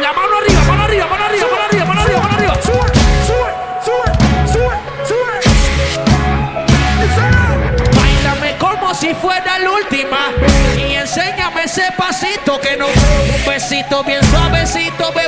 La mano arriba, mano arriba, mano arriba, mano arriba, mano arriba, mano arriba. Sube, sube, sube, sube, sube. Bailame como si fuera la última. Y enséñame ese pasito que no. Un besito bien suavecito, bebé.